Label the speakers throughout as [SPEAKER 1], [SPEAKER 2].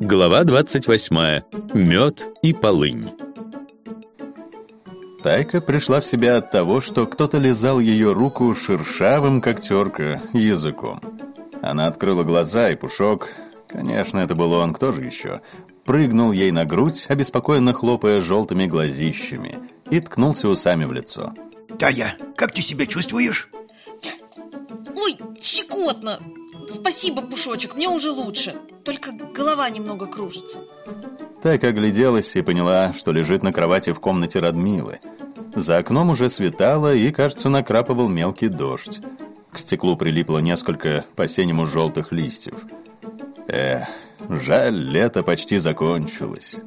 [SPEAKER 1] Глава 28. Мед и полынь.
[SPEAKER 2] Тайка пришла в себя от того, что кто-то лизал ее руку шершавым, как терка, языком. Она открыла глаза, и Пушок, конечно, это был он, кто же еще, прыгнул ей на грудь, обеспокоенно хлопая желтыми глазищами, и ткнулся усами в лицо.
[SPEAKER 3] Тая, как ты себя чувствуешь?
[SPEAKER 4] Ой, щекотно. Спасибо, Пушочек, мне уже лучше. Только голова немного кружится.
[SPEAKER 2] Тайка огляделась и поняла, что лежит на кровати в комнате Радмилы. За окном уже светало и, кажется, накрапывал мелкий дождь. К стеклу прилипло несколько по-синему желтых листьев. Эх, жаль, лето почти закончилось.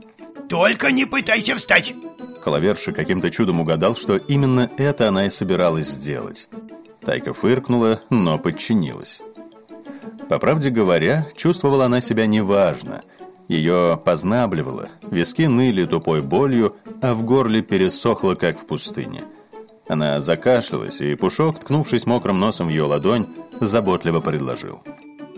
[SPEAKER 3] Только не пытайся встать.
[SPEAKER 2] Коловерша каким-то чудом угадал, что именно это она и собиралась сделать. Тайка фыркнула, но подчинилась. По правде говоря, чувствовала она себя неважно. Ее познабливало, виски ныли тупой болью, а в горле пересохло, как в пустыне. Она закашлялась, и Пушок, ткнувшись мокрым носом в ее ладонь, заботливо предложил.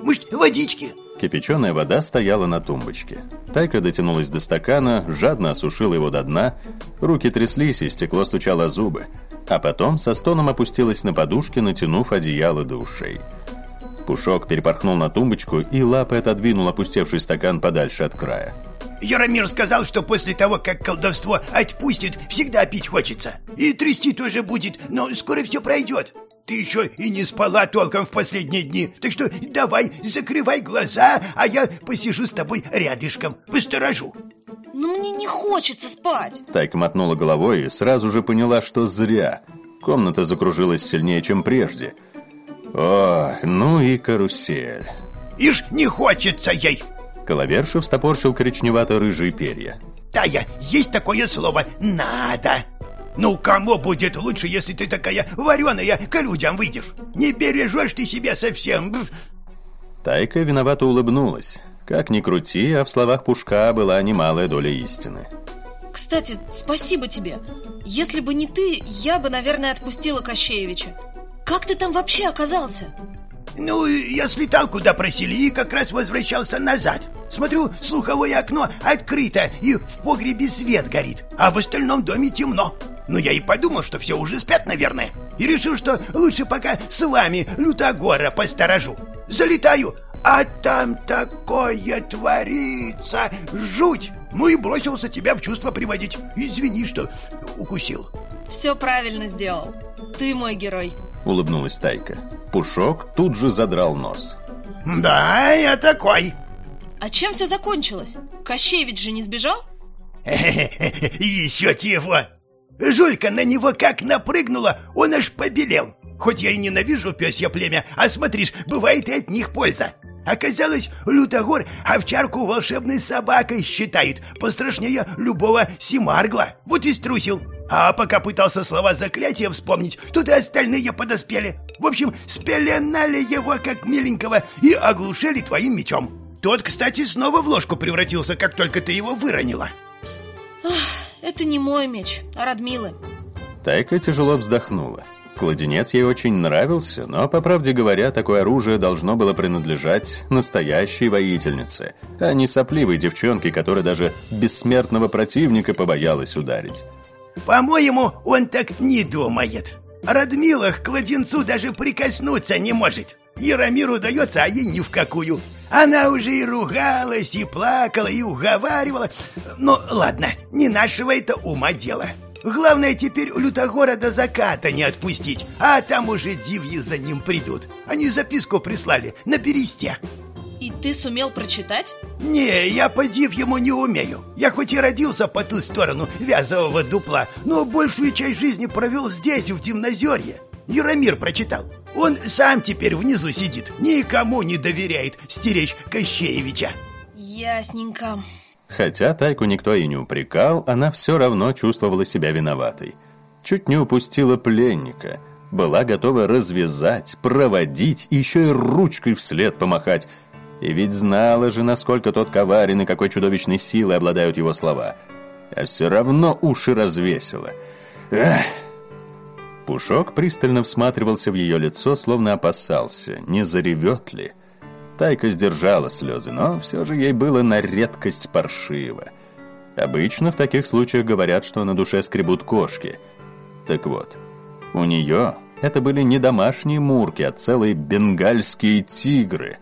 [SPEAKER 3] Может, водички?
[SPEAKER 2] Кипяченая вода стояла на тумбочке. Тайка дотянулась до стакана, жадно осушила его до дна, руки тряслись, и стекло стучало зубы. А потом со стоном опустилась на подушке, натянув одеяло до ушей. Пушок перепорхнул на тумбочку и лапой отодвинул опустевший стакан подальше от края.
[SPEAKER 3] Яромир сказал, что после того, как колдовство отпустит, всегда пить хочется. И трясти тоже будет, но скоро все пройдет. Ты еще и не спала толком в последние дни, так что давай, закрывай глаза, а я посижу с тобой рядышком, посторожу.
[SPEAKER 4] Но мне не хочется спать.
[SPEAKER 2] Тайка мотнула головой и сразу же поняла, что зря. Комната закружилась сильнее, чем прежде. О, ну и карусель.
[SPEAKER 3] Ишь, не хочется ей.
[SPEAKER 2] Коловершев стопорщил коричневато-рыжие перья.
[SPEAKER 3] Тая, есть такое слово «надо». Ну, кому будет лучше, если ты такая вареная к людям выйдешь? Не бережешь ты себя совсем.
[SPEAKER 2] Тайка виновато улыбнулась. Как ни крути, а в словах Пушка была немалая доля истины.
[SPEAKER 4] Кстати, спасибо тебе. Если бы не ты, я бы, наверное, отпустила Кощеевича. Как ты там вообще оказался?
[SPEAKER 3] Ну, я слетал, куда просили, и как раз возвращался назад. Смотрю, слуховое окно открыто, и в погребе свет горит, а в остальном доме темно. Ну, я и подумал, что все уже спят, наверное. И решил, что лучше пока с вами Лютогора посторожу. Залетаю, а там такое творится, жуть. Ну и бросился тебя в чувство приводить. Извини, что укусил.
[SPEAKER 4] Все правильно сделал. Ты мой герой.
[SPEAKER 2] Улыбнулась Тайка. Пушок тут же задрал нос.
[SPEAKER 3] Да, я такой.
[SPEAKER 4] А чем все закончилось? Кощеевич же не сбежал?
[SPEAKER 3] Еще чего. Жулька на него как напрыгнула, он аж побелел. Хоть я и ненавижу пёсье племя, а смотришь, бывает и от них польза. Оказалось, Лютогор овчарку волшебной собакой считает, пострашнее любого Симаргла. Вот и струсил. А пока пытался слова заклятия вспомнить, тут и остальные подоспели. В общем, спеленали его как миленького и оглушили твоим мечом. Тот, кстати, снова в ложку превратился, как только ты его выронила.
[SPEAKER 4] Ах, это не мой меч, а Радмилы.
[SPEAKER 2] Тайка тяжело вздохнула. Кладенец ей очень нравился, но, по правде говоря, такое оружие должно было принадлежать настоящей воительнице, а не сопливой девчонке, которая даже бессмертного противника побоялась ударить.
[SPEAKER 3] По-моему, он так не думает. Радмила к кладенцу даже прикоснуться не может. Яромиру дается, а ей ни в какую. Она уже и ругалась, и плакала, и уговаривала. Ну, ладно, не нашего это ума дело. Главное теперь Лютогора до заката не отпустить, а там уже дивьи за ним придут. Они записку прислали на пересте.
[SPEAKER 4] И ты сумел прочитать?
[SPEAKER 3] Не, я по дивьему не умею. Я хоть и родился по ту сторону вязового дупла, но большую часть жизни провел здесь, в Дивнозерье. Яромир прочитал. Он сам теперь внизу сидит, никому не доверяет стеречь Кощеевича.
[SPEAKER 4] Ясненько.
[SPEAKER 2] Хотя Тайку никто и не упрекал, она все равно чувствовала себя виноватой. Чуть не упустила пленника. Была готова развязать, проводить, еще и ручкой вслед помахать. И ведь знала же, насколько тот коварен и какой чудовищной силой обладают его слова. А все равно уши развесила. Эх! Пушок пристально всматривался в ее лицо, словно опасался, не заревет ли. Тайка сдержала слезы, но все же ей было на редкость паршиво. Обычно в таких случаях говорят, что на душе скребут кошки. Так вот, у нее это были не домашние мурки, а целые бенгальские тигры.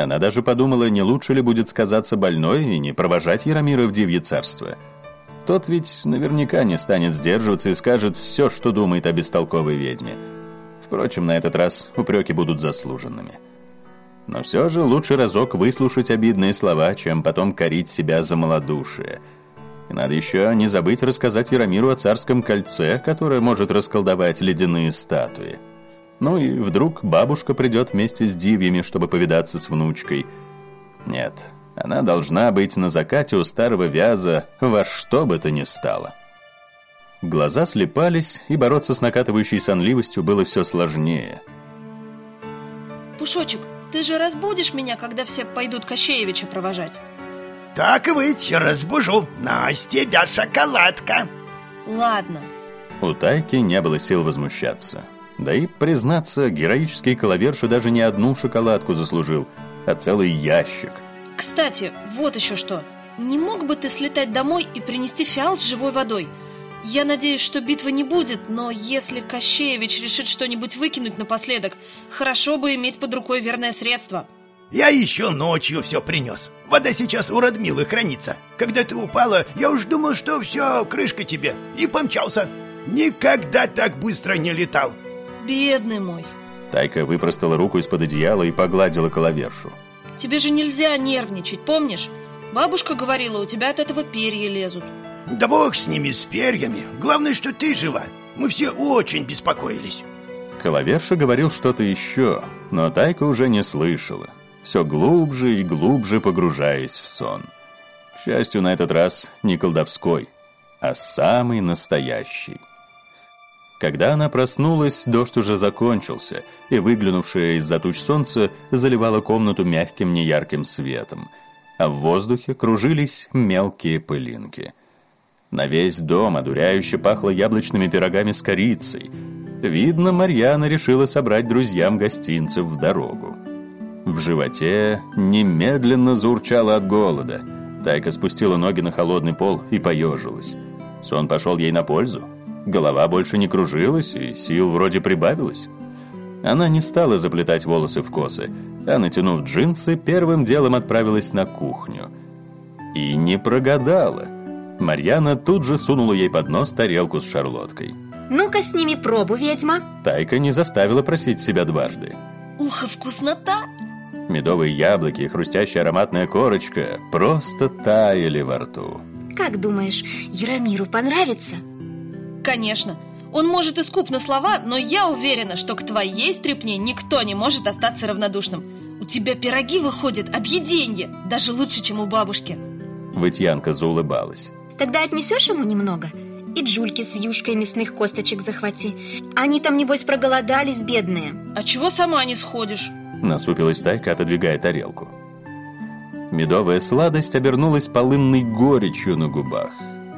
[SPEAKER 2] Она даже подумала, не лучше ли будет сказаться больной и не провожать Яромира в Дивье царство. Тот ведь наверняка не станет сдерживаться и скажет все, что думает о бестолковой ведьме. Впрочем, на этот раз упреки будут заслуженными. Но все же лучше разок выслушать обидные слова, чем потом корить себя за малодушие. И надо еще не забыть рассказать Яромиру о царском кольце, которое может расколдовать ледяные статуи. Ну и вдруг бабушка придет вместе с дивьями, чтобы повидаться с внучкой. Нет, она должна быть на закате у старого вяза во что бы то ни стало. Глаза слепались, и бороться с накатывающей сонливостью было все сложнее.
[SPEAKER 4] Пушочек, ты же разбудишь меня, когда все пойдут Кощеевича провожать?
[SPEAKER 3] Так и быть, разбужу. На, с тебя шоколадка.
[SPEAKER 4] Ладно.
[SPEAKER 2] У Тайки не было сил возмущаться. Да и, признаться, героический коловерша даже не одну шоколадку заслужил, а целый ящик.
[SPEAKER 4] Кстати, вот еще что. Не мог бы ты слетать домой и принести фиал с живой водой? Я надеюсь, что битвы не будет, но если Кощеевич решит что-нибудь выкинуть напоследок, хорошо бы иметь под рукой верное средство.
[SPEAKER 3] Я еще ночью все принес. Вода сейчас у Радмилы хранится. Когда ты упала, я уж думал, что все, крышка тебе. И помчался. Никогда так быстро не летал.
[SPEAKER 4] Бедный мой.
[SPEAKER 2] Тайка выпростала руку из-под одеяла и погладила коловершу.
[SPEAKER 4] Тебе же нельзя нервничать, помнишь? Бабушка говорила, у тебя от этого перья лезут.
[SPEAKER 3] Да бог с ними, с перьями. Главное, что ты жива. Мы все очень беспокоились.
[SPEAKER 2] Коловерша говорил что-то еще, но Тайка уже не слышала, все глубже и глубже погружаясь в сон. К счастью, на этот раз не колдовской, а самый настоящий. Когда она проснулась, дождь уже закончился, и выглянувшее из-за туч солнце заливало комнату мягким неярким светом, а в воздухе кружились мелкие пылинки. На весь дом одуряюще пахло яблочными пирогами с корицей. Видно, Марьяна решила собрать друзьям гостинцев в дорогу. В животе немедленно заурчало от голода. Тайка спустила ноги на холодный пол и поежилась. Сон пошел ей на пользу. Голова больше не кружилась, и сил вроде прибавилось. Она не стала заплетать волосы в косы, а, натянув джинсы, первым делом отправилась на кухню. И не прогадала. Марьяна тут же сунула ей под нос тарелку с шарлоткой.
[SPEAKER 5] Ну-ка, сними пробу, ведьма.
[SPEAKER 2] Тайка не заставила просить себя дважды.
[SPEAKER 4] Ух, вкуснота!
[SPEAKER 2] Медовые яблоки и хрустящая ароматная корочка просто таяли во рту.
[SPEAKER 5] Как думаешь, Яромиру понравится?
[SPEAKER 4] Конечно. Он может и скуп на слова, но я уверена, что к твоей стряпне никто не может остаться равнодушным. У тебя пироги выходят объеденье, даже лучше, чем у бабушки.
[SPEAKER 2] Вытьянка заулыбалась.
[SPEAKER 5] Тогда отнесешь ему немного? И джульки с вьюшкой мясных косточек захвати. Они там, небось, проголодались, бедные.
[SPEAKER 4] А чего сама не сходишь?
[SPEAKER 2] Насупилась Тайка, отодвигая тарелку. Медовая сладость обернулась полынной горечью на губах.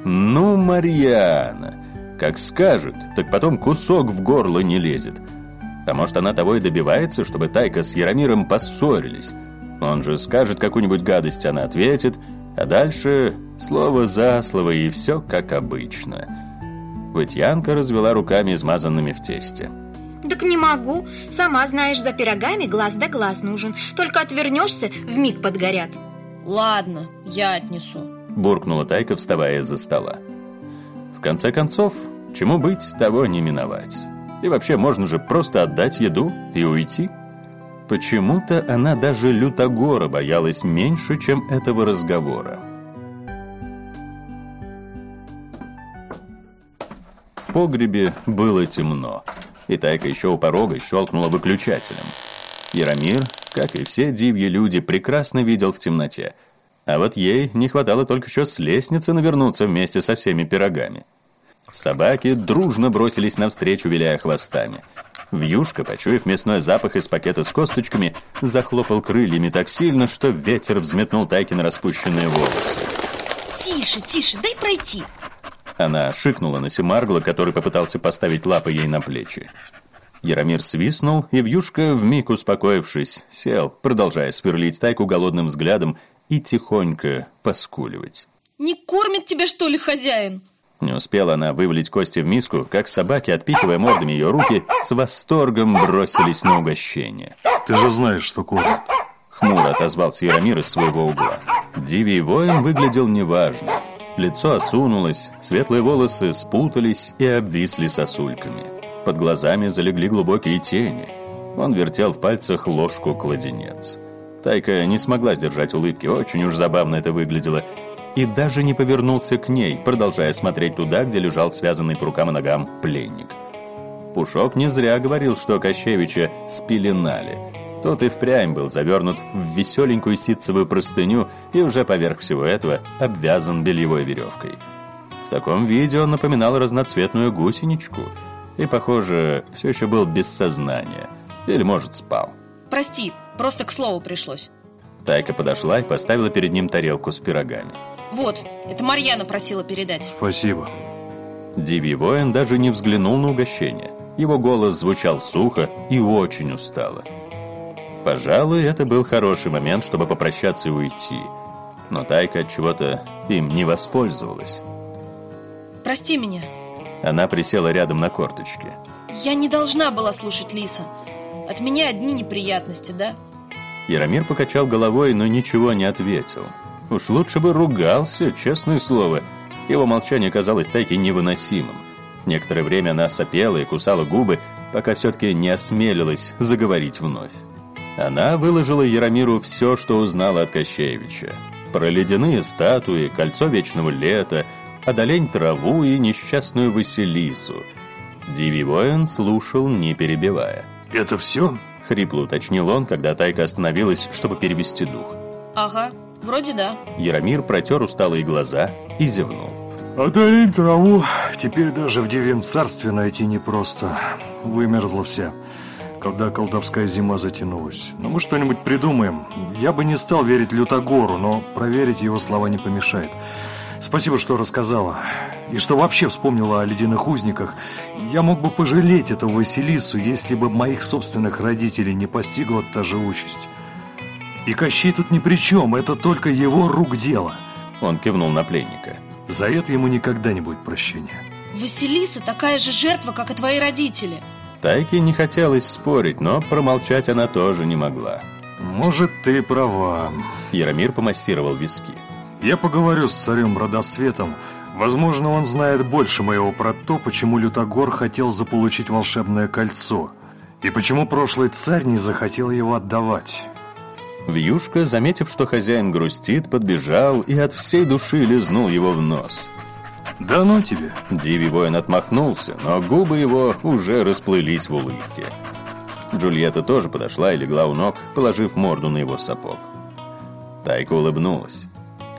[SPEAKER 2] «Ну, Марьяна, как скажет, так потом кусок в горло не лезет. А может, она того и добивается, чтобы Тайка с Яромиром поссорились? Он же скажет какую-нибудь гадость, она ответит, а дальше слово за слово и все как обычно». Вытьянка развела руками, измазанными в тесте.
[SPEAKER 5] Так не могу. Сама знаешь, за пирогами глаз да глаз нужен. Только отвернешься, в миг подгорят.
[SPEAKER 4] Ладно, я отнесу.
[SPEAKER 2] Буркнула Тайка, вставая из-за стола. Конце концов, чему быть, того не миновать. И вообще, можно же просто отдать еду и уйти. Почему-то она даже Лютогора боялась меньше, чем этого разговора. В погребе было темно и Тайка еще у порога щелкнула выключателем. Яромир, как и все дивьи люди, прекрасно видел в темноте. А вот ей не хватало только еще с лестницы навернуться вместе со всеми пирогами. Собаки дружно бросились навстречу, виляя хвостами. Вьюшка, почуяв мясной запах из пакета с косточками, захлопал крыльями так сильно, что ветер взметнул Тайки на распущенные волосы.
[SPEAKER 4] Тише, тише, дай пройти.
[SPEAKER 2] Она шикнула на Семаргла, который попытался поставить лапы ей на плечи. Яромир свистнул, и вьюшка, вмиг успокоившись, сел, продолжая сверлить тайку голодным взглядом и тихонько поскуливать.
[SPEAKER 4] Не кормит тебя, что ли, хозяин?
[SPEAKER 2] Не успела она вывалить кости в миску, как собаки, отпихивая мордами ее руки, с восторгом бросились на угощение.
[SPEAKER 6] Ты же знаешь, что кормят.
[SPEAKER 2] Хмуро отозвался Яромир из своего угла. Дивий воин выглядел неважно. Лицо осунулось, светлые волосы спутались и обвисли сосульками. Под глазами залегли глубокие тени. Он вертел в пальцах ложку-кладенец. Тайка не смогла сдержать улыбки, очень уж забавно это выглядело – и даже не повернулся к ней, продолжая смотреть туда, где лежал связанный по рукам и ногам пленник. Пушок не зря говорил, что Кощевича спеленали. Тот и впрямь был завернут в веселенькую ситцевую простыню и уже поверх всего этого обвязан бельевой веревкой. В таком виде он напоминал разноцветную гусеничку и, похоже, все еще был без сознания. Или, может, спал.
[SPEAKER 4] Прости, просто к слову пришлось.
[SPEAKER 2] Тайка подошла и поставила перед ним тарелку с пирогами.
[SPEAKER 4] Вот, это Марьяна просила передать.
[SPEAKER 6] Спасибо.
[SPEAKER 2] Дивий воин даже не взглянул на угощение. Его голос звучал сухо и очень устало. Пожалуй, это был хороший момент, чтобы попрощаться и уйти. Но Тайка от чего-то им не воспользовалась.
[SPEAKER 4] Прости меня.
[SPEAKER 2] Она присела рядом на корточки.
[SPEAKER 4] Я не должна была слушать Лиса. От меня одни неприятности, да?
[SPEAKER 2] Яромир покачал головой, но ничего не ответил. Уж лучше бы ругался, честное слово. Его молчание казалось Тайке невыносимым. Некоторое время она сопела и кусала губы, пока все-таки не осмелилась заговорить вновь. Она выложила Яромиру все, что узнала от Кощеевича. Про ледяные статуи, кольцо вечного лета, одолень траву и несчастную Василису. Диви воин слушал, не перебивая.
[SPEAKER 6] «Это все?»
[SPEAKER 2] — хрипло уточнил он, когда Тайка остановилась, чтобы перевести дух.
[SPEAKER 4] Ага, Вроде да.
[SPEAKER 2] Яромир протер усталые глаза и зевнул.
[SPEAKER 6] Одолень траву теперь даже в Девьем царстве найти непросто. Вымерзла вся, когда колдовская зима затянулась. Но мы что-нибудь придумаем. Я бы не стал верить Лютогору, но проверить его слова не помешает. Спасибо, что рассказала. И что вообще вспомнила о ледяных узниках. Я мог бы пожалеть эту Василису, если бы моих собственных родителей не постигла та же участь. И Кощей тут ни при чем, это только его рук дело.
[SPEAKER 2] Он кивнул на пленника.
[SPEAKER 6] За это ему никогда не будет прощения.
[SPEAKER 4] Василиса такая же жертва, как и твои родители.
[SPEAKER 2] Тайке не хотелось спорить, но промолчать она тоже не могла.
[SPEAKER 6] Может, ты права.
[SPEAKER 2] Яромир помассировал виски.
[SPEAKER 6] Я поговорю с царем Родосветом. Возможно, он знает больше моего про то, почему Лютогор хотел заполучить волшебное кольцо. И почему прошлый царь не захотел его отдавать.
[SPEAKER 2] Вьюшка, заметив, что хозяин грустит, подбежал и от всей души лизнул его в нос.
[SPEAKER 6] «Да ну тебе!»
[SPEAKER 2] Диви воин отмахнулся, но губы его уже расплылись в улыбке. Джульетта тоже подошла и легла у ног, положив морду на его сапог. Тайка улыбнулась.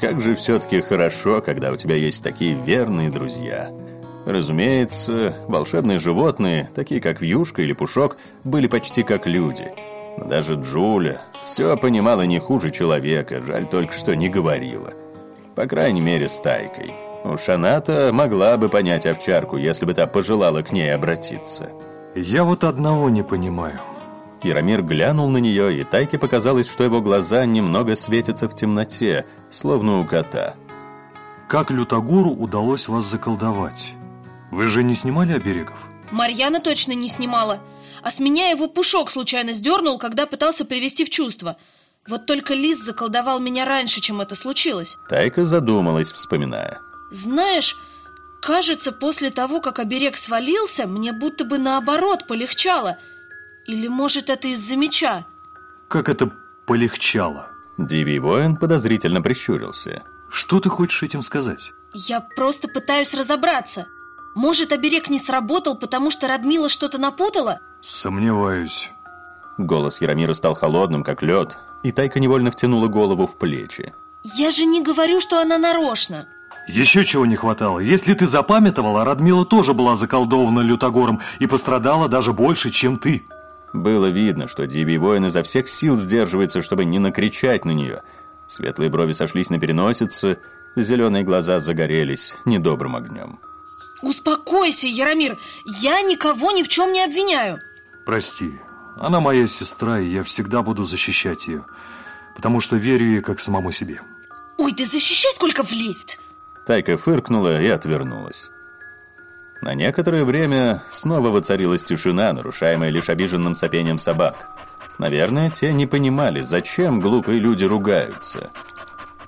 [SPEAKER 2] «Как же все-таки хорошо, когда у тебя есть такие верные друзья!» Разумеется, волшебные животные, такие как Вьюшка или Пушок, были почти как люди – даже Джуля все понимала не хуже человека, жаль только, что не говорила. По крайней мере, с Тайкой. Уж она-то могла бы понять овчарку, если бы та пожелала к ней обратиться.
[SPEAKER 6] «Я вот одного не понимаю».
[SPEAKER 2] Яромир глянул на нее, и Тайке показалось, что его глаза немного светятся в темноте, словно у кота.
[SPEAKER 6] «Как Лютогуру удалось вас заколдовать? Вы же не снимали оберегов?»
[SPEAKER 4] Марьяна точно не снимала. А с меня его пушок случайно сдернул, когда пытался привести в чувство. Вот только лис заколдовал меня раньше, чем это случилось.
[SPEAKER 2] Тайка задумалась, вспоминая.
[SPEAKER 4] Знаешь, кажется, после того, как оберег свалился, мне будто бы наоборот полегчало. Или, может, это из-за меча?
[SPEAKER 6] Как это полегчало?
[SPEAKER 2] Дивий воин подозрительно прищурился.
[SPEAKER 6] Что ты хочешь этим сказать?
[SPEAKER 4] Я просто пытаюсь разобраться. Может, оберег не сработал, потому что Радмила что-то напутала?
[SPEAKER 6] Сомневаюсь.
[SPEAKER 2] Голос Яромира стал холодным, как лед, и Тайка невольно втянула голову в плечи.
[SPEAKER 4] Я же не говорю, что она нарочно.
[SPEAKER 6] Еще чего не хватало. Если ты запамятовала, Радмила тоже была заколдована Лютогором и пострадала даже больше, чем ты.
[SPEAKER 2] Было видно, что Дивий воин изо всех сил сдерживается, чтобы не накричать на нее. Светлые брови сошлись на переносице, зеленые глаза загорелись недобрым огнем.
[SPEAKER 4] Успокойся, Яромир, я никого ни в чем не обвиняю.
[SPEAKER 6] Прости, она моя сестра, и я всегда буду защищать ее, потому что верю ей как самому себе.
[SPEAKER 4] Ой, да защищай, сколько влезет!
[SPEAKER 2] Тайка фыркнула и отвернулась. На некоторое время снова воцарилась тишина, нарушаемая лишь обиженным сопением собак. Наверное, те не понимали, зачем глупые люди ругаются.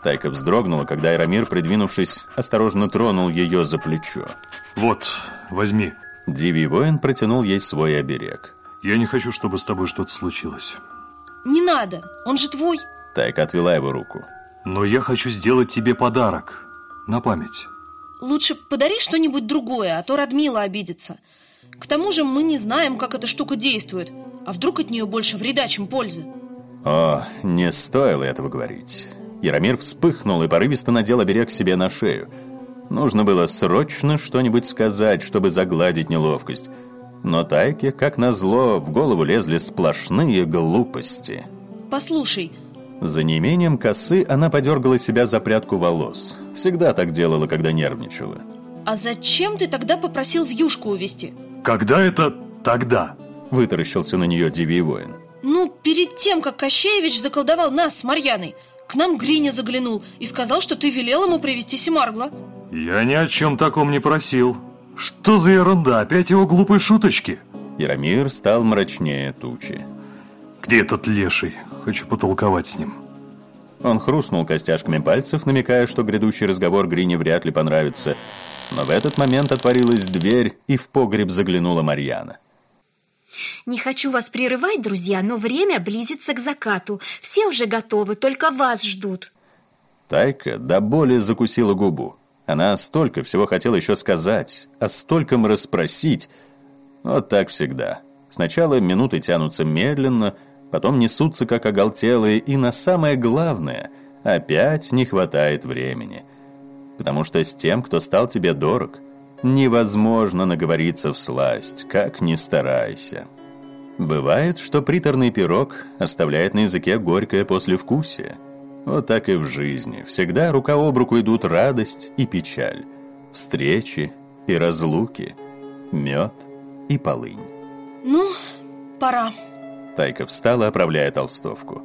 [SPEAKER 2] Тайка вздрогнула, когда Айрамир, придвинувшись, осторожно тронул ее за плечо.
[SPEAKER 6] Вот, возьми.
[SPEAKER 2] Дивий воин протянул ей свой оберег.
[SPEAKER 6] Я не хочу, чтобы с тобой что-то случилось.
[SPEAKER 4] Не надо, он же твой.
[SPEAKER 2] Тайка отвела его руку.
[SPEAKER 6] Но я хочу сделать тебе подарок. На память.
[SPEAKER 4] Лучше подари что-нибудь другое, а то Радмила обидится. К тому же мы не знаем, как эта штука действует. А вдруг от нее больше вреда, чем пользы?
[SPEAKER 2] О, не стоило этого говорить. Яромир вспыхнул и порывисто надел оберег себе на шею. Нужно было срочно что-нибудь сказать, чтобы загладить неловкость. Но Тайке, как назло, в голову лезли сплошные глупости.
[SPEAKER 4] Послушай,
[SPEAKER 2] За неимением косы она подергала себя за прядку волос. Всегда так делала, когда нервничала.
[SPEAKER 4] а зачем ты тогда попросил вьюшку увести?
[SPEAKER 6] Когда это тогда?
[SPEAKER 2] Вытаращился на нее Дивий воин.
[SPEAKER 4] Ну, перед тем, как Кощеевич заколдовал нас с Марьяной, к нам Гриня заглянул и сказал, что ты велел ему привести Семаргла.
[SPEAKER 6] Я ни о чем таком не просил. Что за ерунда? Опять его глупые шуточки?
[SPEAKER 2] Яромир стал мрачнее тучи.
[SPEAKER 6] Где этот леший? Хочу потолковать с ним.
[SPEAKER 2] Он хрустнул костяшками пальцев, намекая, что грядущий разговор Грине вряд ли понравится. Но в этот момент отворилась дверь, и в погреб заглянула Марьяна.
[SPEAKER 5] Не хочу вас прерывать, друзья, но время близится к закату. Все уже готовы, только вас ждут.
[SPEAKER 2] Тайка до боли закусила губу. Она столько всего хотела еще сказать, о стольком расспросить. Вот так всегда. Сначала минуты тянутся медленно, потом несутся как оголтелые, и на самое главное, опять не хватает времени. Потому что с тем, кто стал тебе дорог, невозможно наговориться в сласть, как ни старайся. Бывает, что приторный пирог оставляет на языке горькое послевкусие. Вот так и в жизни. Всегда рука об руку идут радость и печаль, встречи и разлуки, мед и полынь.
[SPEAKER 4] Ну, пора.
[SPEAKER 2] Тайка встала, оправляя толстовку.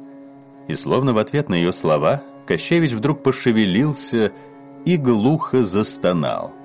[SPEAKER 2] И словно в ответ на ее слова, Кощевич вдруг пошевелился и глухо застонал –